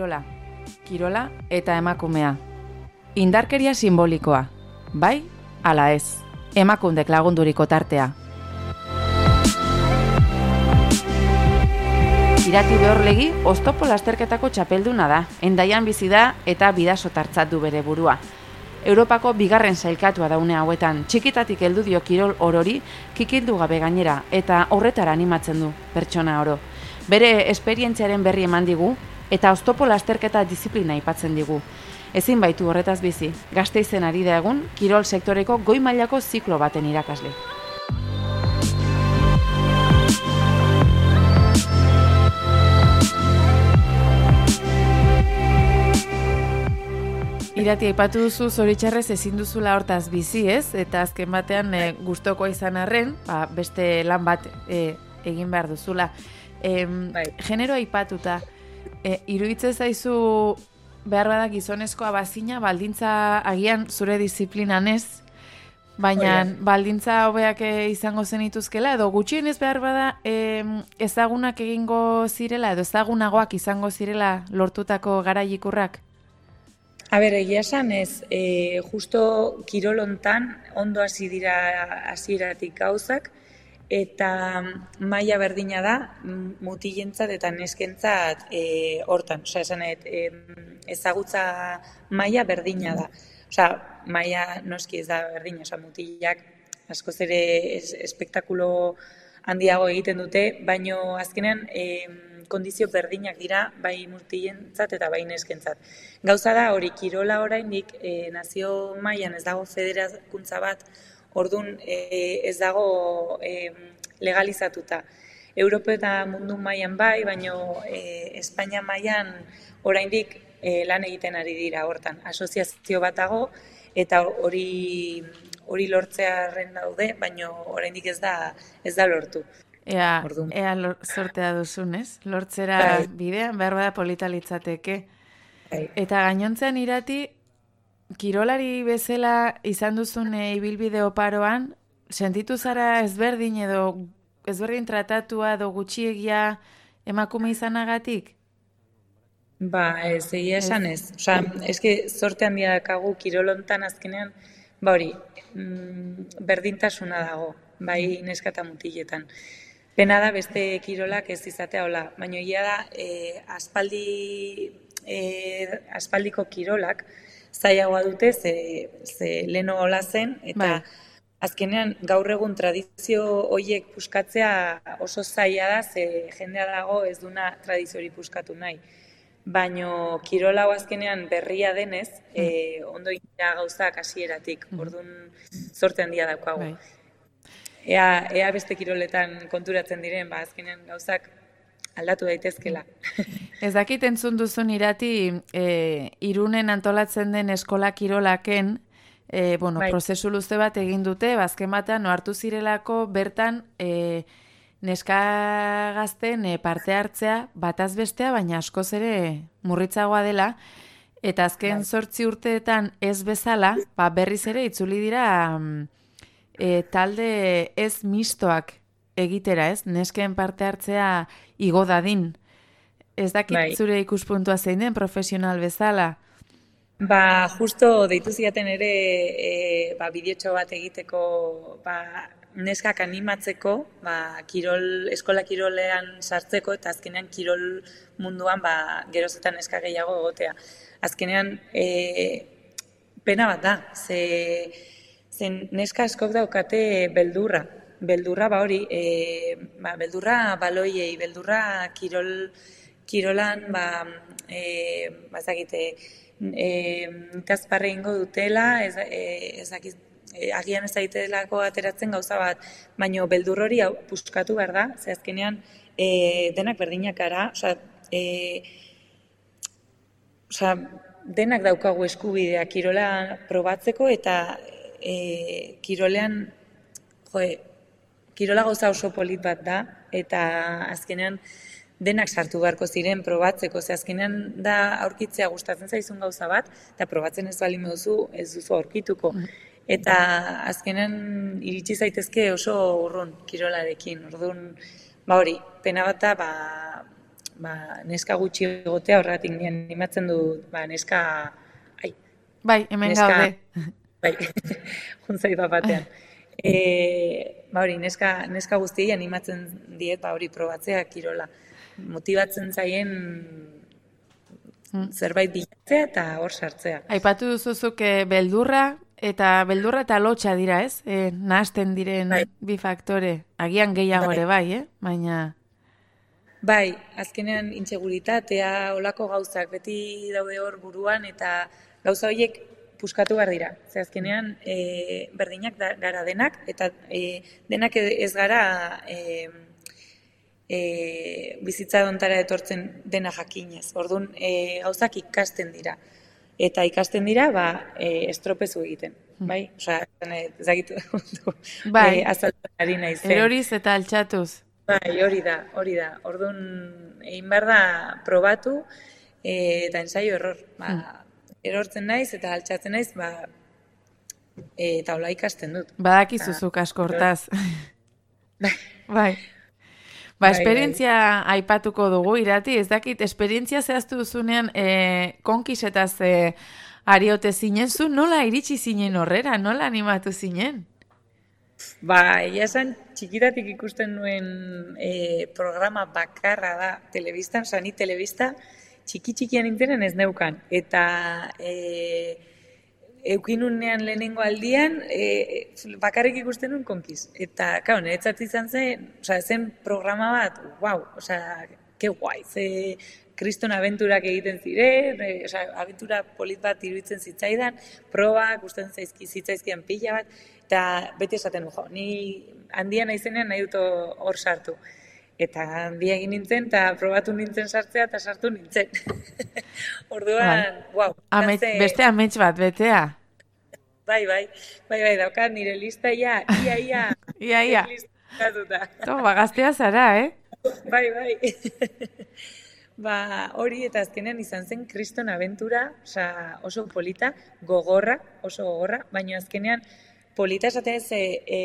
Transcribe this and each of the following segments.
kirola. Kirola eta emakumea. Indarkeria simbolikoa. Bai, ala ez. Emakundek lagunduriko tartea. Irati behorlegi, oztopo lasterketako txapelduna da, endaian bizi da eta bidaso tartzat du bere burua. Europako bigarren sailkatua daune hauetan, txikitatik heldu dio kirol orori, kikildu gabe gainera, eta horretara animatzen du, pertsona oro. Bere esperientziaren berri eman digu, eta oztopo lasterketa disiplina aipatzen digu. Ezin baitu horretaz bizi, gazte izen ari da egun, kirol sektoreko goi mailako ziklo baten irakasle. Irati aipatu duzu zoritxarrez ezin duzula hortaz bizi, ez? Eta azken batean e, gustoko izan arren, ba, beste lan bat e, egin behar duzula. E, bai. Genero aipatuta, e, iruditzen zaizu behar badak gizonezkoa bazina, baldintza agian zure disiplinan ez, baina baldintza hobeak izango zenituzkela, edo gutxienez behar bada e, ezagunak egingo zirela, edo ezagunagoak izango zirela lortutako garaikurrak? A ber, egia esan ez, e, justo kirolontan ondo hasi dira hasieratik gauzak, eta maila berdina da mutilentzat eta neskentzat e, hortan. Osea, esan e, ezagutza maila berdina da. Osea, maila noski ez da berdina, osea, mutilak askoz ere espektakulo handiago egiten dute, baino azkenean... E, kondizio berdinak dira bai murtientzat eta bai neskentzat. Gauza da hori kirola oraindik e, nazio mailan ez dago federakuntza bat, ordun e, ez dago e, legalizatuta. Europa eta mundu mailan bai, baino e, Espainia mailan oraindik e, lan egiten ari dira hortan. Asoziazio bat dago eta hori hori lortzearren daude, baino oraindik ez da ez da lortu. Ea, ea sortea duzun, ez? Lortzera bai. bidean, behar bada polita litzateke. Bai. Eta gainontzean irati, kirolari bezala izan duzun ibilbide oparoan, sentitu zara ezberdin edo ezberdin tratatua edo gutxiegia emakume izanagatik? Ba, ez, egia esan ez. Osa, eske sorte handia dakagu kirolontan azkenean, ba hori, mm, berdintasuna dago, bai neskata mutiletan. Pena da beste kirolak ez izatea hola, baina ia da e, aspaldi, e, aspaldiko kirolak zaiagoa dute ze, ze leno hola zen, eta bai. azkenean gaur egun tradizio hoiek puskatzea oso zaila da, ze jendea dago ez duna tradizio hori puskatu nahi. Baino kirola azkenean berria denez, mm. e, ondo gira gauzak hasieratik, mm. orduan sorte handia daukagu. Bai ea, ea beste kiroletan konturatzen diren, ba, azkenen gauzak aldatu daitezkela. Ez dakit entzun duzun irati, e, irunen antolatzen den eskola kirolaken, e, bueno, bai. prozesu luze bat egin dute, bazken ba, batean, hartu zirelako bertan, e, neska gazten e, parte hartzea bataz bestea, baina askoz ere murritzagoa dela, eta azken sortzi bai. urteetan ez bezala, ba, berriz ere itzuli dira... E, talde ez mistoak egitera, ez? Nesken parte hartzea igo dadin. Ez dakit bai. zure ikuspuntua zein den profesional bezala? Ba, justo deitu ziaten ere e, ba, bideotxo bat egiteko ba, neskak animatzeko, ba, kirol, eskola kirolean sartzeko eta azkenean kirol munduan ba, gerozetan neska gehiago egotea. Azkenean, e, pena bat da, ze zen neska askok daukate beldurra. Beldurra ba hori, e, ba, beldurra baloiei, beldurra kirol, kirolan, ba, e, bazakite, e, ikazparre ingo dutela, ez, e, ez e, agian ez daitelako ateratzen gauza bat, baino beldur hori puskatu behar da, ze azkenean e, denak berdinak ara, oza, e, oza, denak daukagu eskubidea kirola probatzeko eta e, kirolean, joe, kirola gauza oso polit bat da, eta azkenean denak sartu beharko ziren probatzeko, ze azkenean da aurkitzea gustatzen zaizun gauza bat, eta probatzen ez bali duzu ez duzu aurkituko. Mm. Eta azkenean iritsi zaitezke oso urrun kirolarekin, orduan, ba hori, pena bat da, ba, ba, neska gutxi egotea horregatik ni animatzen dut ba, neska ai, bai, hemen neska, gaude. Bai, juntzai batean. E, ba hori, neska, neska guztiei animatzen diet, ba hori probatzea kirola. Motibatzen zaien zerbait bilatzea eta hor sartzea. Aipatu duzuzuk beldurra, eta beldurra eta lotxa dira ez? E, Nahasten diren bai. bi faktore. Agian gehiago bai. ere bai, eh? Baina... Bai, azkenean intseguritatea, olako gauzak beti daude hor buruan eta gauza horiek puskatu behar dira. Ze azkenean e, berdinak da, gara denak eta e, denak ez gara e, e, bizitza dontara etortzen dena jakinez. Orduan e, gauzak ikasten dira. Eta ikasten dira, ba, e, estropezu egiten. Hmm. Bai, osea, ezagitu. bai, e, ari Eroriz eta altxatuz. Bai, hori da, hori da. Orduan, egin behar da probatu e, eta ensaio error. Ba, hmm. Erortzen naiz eta altxatzen naiz, ba, e, eta hola ikasten dut. Badakizuzuk asko hortaz. Bai. Ba, bai, esperientzia bai. aipatuko dugu, irati, ez dakit, esperientzia zehaztu duzunean, e, konkisetaz e, ariote zinen zu, nola iritsi zinen horrera, nola animatu zinen? Ba, egia esan, txikitatik ikusten nuen e, programa bakarra da telebistan, oza, ni telebista txiki txikian intenen ez neukan. Eta e, eukinunean lehenengo aldian, e, bakarrik ikusten nuen konkiz. Eta, kau, niretzat izan zen, oza, zen programa bat, wow, oza, ke guai, ze kriston abenturak egiten ziren, e, oza, abentura polit bat iruditzen zitzaidan, proba, gusten zaizki zitzaizkian pila bat, eta beti esaten jo, ni handia naizenean nahi dut hor sartu. Eta handia egin nintzen, eta probatu nintzen sartzea, eta sartu nintzen. Orduan, bai. wow. beste amets bat, betea. Bai, bai, bai, bai, daukat nire lista ia, ia, ia. ia, ia. To, bagaztea zara, eh? Bai, bai. ba, hori eta azkenean izan zen kriston aventura, oso polita, gogorra, oso gogorra, baina azkenean, polita esatez e, e,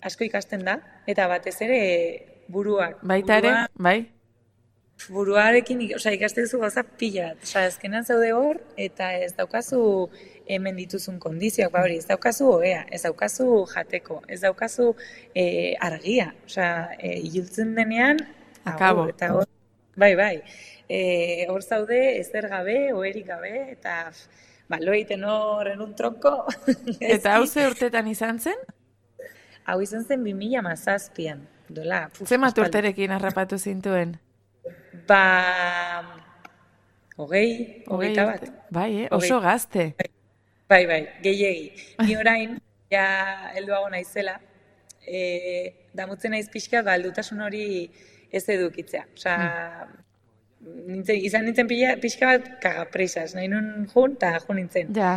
asko ikasten da, eta batez ere buruak. Baita ere, bai? Buruarekin, oza, ikasten duzu gauza pila. Oza, ezkenan zaude hor, eta ez daukazu hemen dituzun kondizioak, ba hori, ez daukazu oea, ez daukazu jateko, ez daukazu e, argia. Oza, e, iltzen denean, Akabo. eta hor, bai, bai. E, hor zaude, ezer gabe, oerik gabe, eta ba, lo egiten horren un tronko. Eta hau ze urtetan izan zen? Hau izan zen 2000 mazazpian. Dola, Ze maturterekin harrapatu zintuen? Ba, hogei, hogei bat. Bai, eh? oso gazte. Bai, bai, gehiegi. Ni orain, ja, helduago naizela, e, damutzen naiz pixka, ba, aldutasun hori ez edukitzea. Osa, hmm nintzen, izan nintzen pila, pixka bat kagapresas, nahi nun jun, eta jun nintzen. Ja.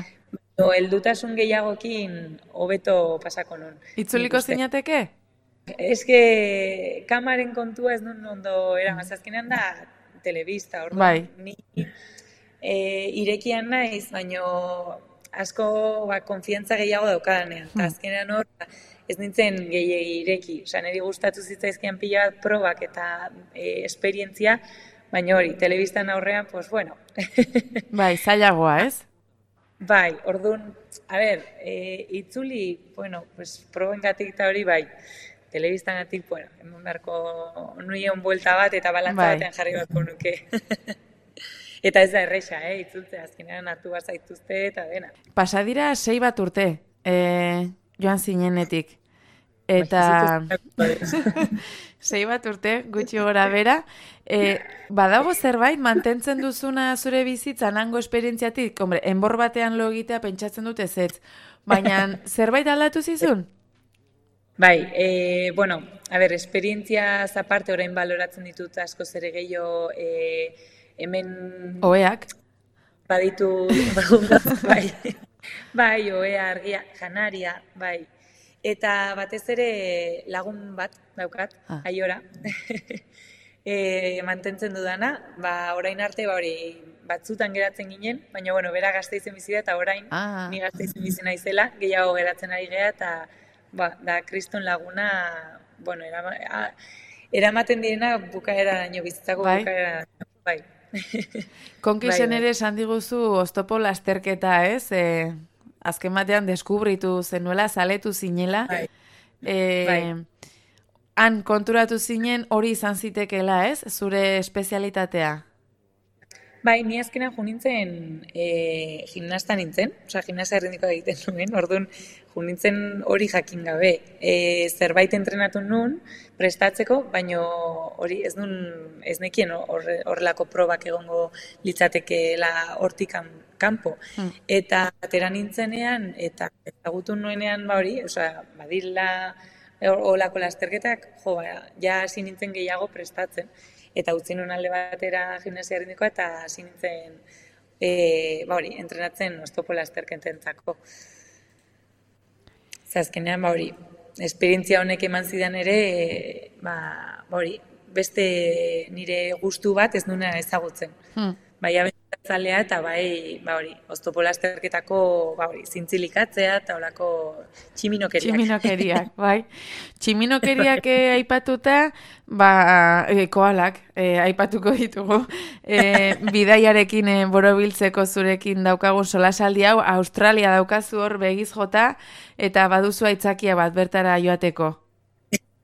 No, eldutasun gehiagokin hobeto pasako nun. Itzuliko zinateke? Ez que kamaren kontua ez nun ondo era, mazazkenean da telebista, orduan. Bai. Ni e, irekian naiz, baino asko ba, konfiantza gehiago daukadanean. Hmm. azkenean hor, ez nintzen gehiagi ireki. Osa, niri gustatu zitzaizkian pila bat probak eta e, esperientzia, Baina hori, telebistan aurrean, pues bueno. bai, zailagoa, ez? Bai, orduan, a ber, e, itzuli, bueno, pues proben gatik eta hori, bai, telebistan gatik, bueno, hemen beharko nuion buelta bat eta balantza bai. batean jarri bat nuke. eta ez da erresa, eh, itzultze, azkenean hartu bat zaituzte eta dena. Pasadira sei bat urte, eh, joan zinenetik. Eta sei bat urte, gutxi gora bera. E, badago zerbait, mantentzen duzuna zure bizitza, nango esperientziatik, hombre, enbor batean lo egitea pentsatzen dute ez Baina zerbait aldatu zizun? Bai, e, bueno, a ber, esperientzia zaparte orain baloratzen ditut asko zere gehiago e, hemen... Oeak? Baditu, bai, bai, oea, argia, janaria, bai, Eta batez ere lagun bat daukat, ah. aiora, e, mantentzen dudana, ba, orain arte ba, hori batzutan geratzen ginen, baina bueno, bera gazte izen bizi da, eta orain ah. ni gazte izen bizi naizela, gehiago geratzen ari gea, eta ba, da kriston laguna, bueno, era, a, eramaten direna bukaera daño, bizitzako bai. bukaera bai. Konkisen bai, bai. ere esan diguzu oztopo lasterketa, ez? E, azken batean deskubritu zenuela, zaletu zinela. Bai. E, bai. Han konturatu zinen hori izan zitekela, ez? Zure espezialitatea? Bai, ni azkena jo nintzen e, gimnasta nintzen, oza, gimnasta errendiko egiten nuen, orduan jo nintzen hori jakin gabe. E, zerbait entrenatu nun, prestatzeko, baino hori ez nun, ez nekien horrelako probak egongo litzatekeela hortikan kanpo. Hmm. Eta atera nintzenean, eta ezagutu nuenean ba hori, oza, badilla, olako lasterketak, jo, ba, ja hasi nintzen gehiago prestatzen eta utzi nun alde batera gimnasia erritmikoa eta hasi nintzen e, ba hori, entrenatzen oztopo lasterkententzako. Zazkenean, ba hori, esperientzia honek eman zidan ere, e, ba, ba hori, beste nire gustu bat ez nuna ezagutzen. Hmm. Bai, zalea eta bai, ba hori, oztopo lasterketako, ba hori, zintzilikatzea eta holako tximinokeriak. Tximinokeriak, bai. Tximinokeriak eh, aipatuta, ba, e, koalak, e, aipatuko ditugu. E, bidaiarekin e, borobiltzeko zurekin daukagun solasaldi hau, Australia daukazu hor begiz jota, eta baduzu aitzakia bat bertara joateko.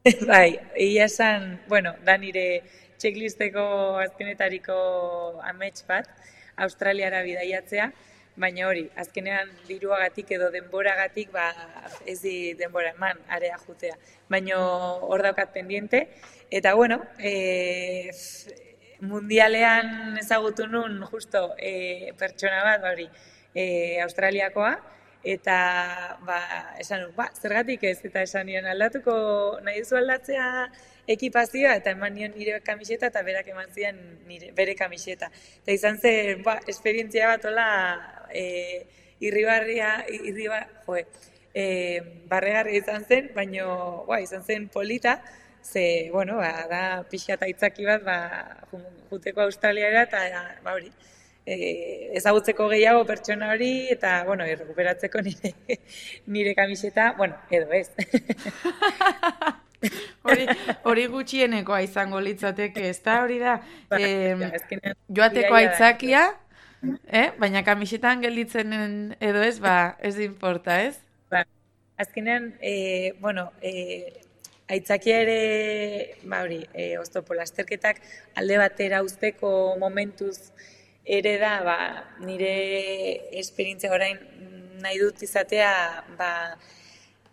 bai, ia esan, bueno, da nire checklisteko azkenetariko amets bat, Australiara bidaiatzea, baina hori, azkenean diruagatik edo denboragatik ba, ez di denbora eman, area jutea. Baina hor daukat pendiente, eta bueno, e, mundialean ezagutu nun justo e, pertsona bat, ba, hori, e, Australiakoa, eta ba, esan, ba, zergatik ez, eta esan nion aldatuko nahi duzu aldatzea ekipazioa? Eta eman nion nire kamiseta eta berak eman zian nire, bere kamiseta. Eta izan zen, ba, esperientzia bat ola e, irribarria, irriba, joe, e, barregarri izan zen, baino, ba, izan zen polita, ze, bueno, ba, da pixa eta itzaki bat, ba, juteko Australiara eta, ba, hori, e, ezagutzeko gehiago pertsona hori eta bueno, errekuperatzeko nire nire kamiseta, bueno, edo ez. hori, hori gutxienekoa izango litzateke, ez da hori da, e, joateko aitzakia, eh? baina kamisetan gelditzen edo ez, ba, ez importa, ez? Ba, azkenean, e, bueno, e, aitzakia ere, ba hori, e, oztopo lasterketak alde batera usteko momentuz ere da, ba, nire esperientzia orain nahi dut izatea, ba,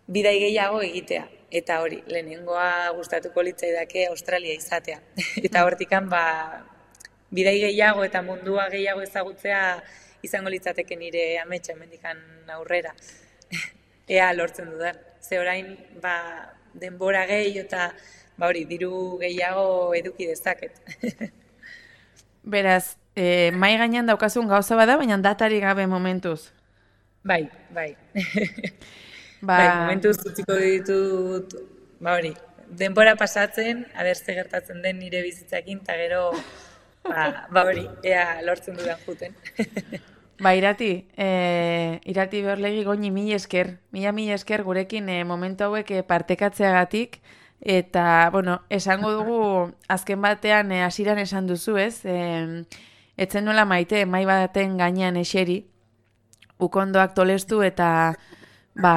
bidai gehiago egitea eta hori, lehenengoa gustatuko litzaidake Australia izatea. eta hortikan, ba, bidai gehiago eta mundua gehiago ezagutzea izango litzateke nire ametsa emendikan aurrera. Ea lortzen dudan. Ze orain, ba, denbora gehi eta ba hori, diru gehiago eduki dezaket. Beraz, e, mai gainean daukazun gauza bada, baina datari gabe momentuz. Bai, bai. Ba... Bai, momentu zutziko ditut, ba hori, denbora pasatzen, aber ze gertatzen den nire bizitzakin, eta gero, ba, ba hori, ea lortzen dudan juten. Ba, irati, e, irati berlegi goini mi esker, mila mi esker gurekin e, momentu hauek e, partekatzeagatik, eta, bueno, esango dugu, azken batean, e, asiran esan duzu, ez? E, etzen nola maite, mai baten gainean eseri, ukondoak tolestu eta ba,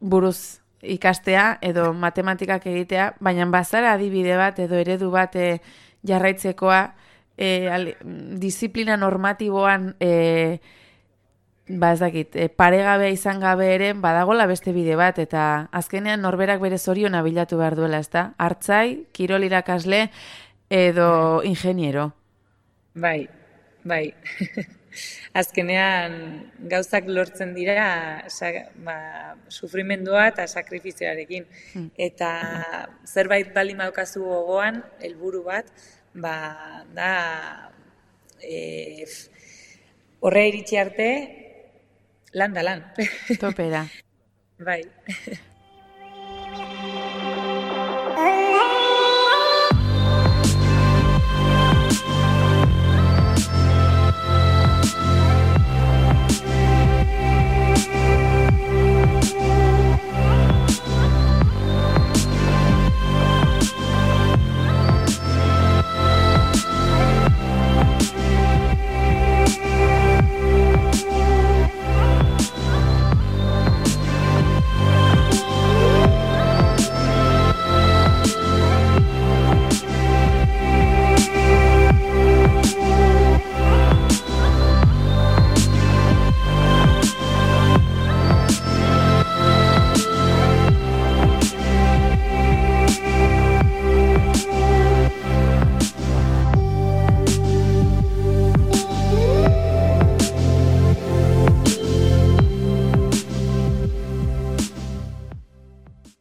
buruz ikastea edo matematikak egitea, baina bazara adibide bat edo eredu bat e, jarraitzekoa e, disiplina normatiboan e, ba ez dakit, e, paregabea izan gabe ere badagola beste bide bat eta azkenean norberak bere zoriona bilatu behar duela, ezta? Artzai, kirol irakasle edo ingeniero. Bai, bai. azkenean gauzak lortzen dira sa, ba, sufrimendua eta sakrifizioarekin. Hmm. Eta zerbait bali maukazu gogoan, helburu bat, ba, da e, horre iritsi arte lan da lan. Topera. bai.